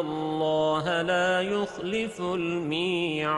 الله لا يخلف الميعاد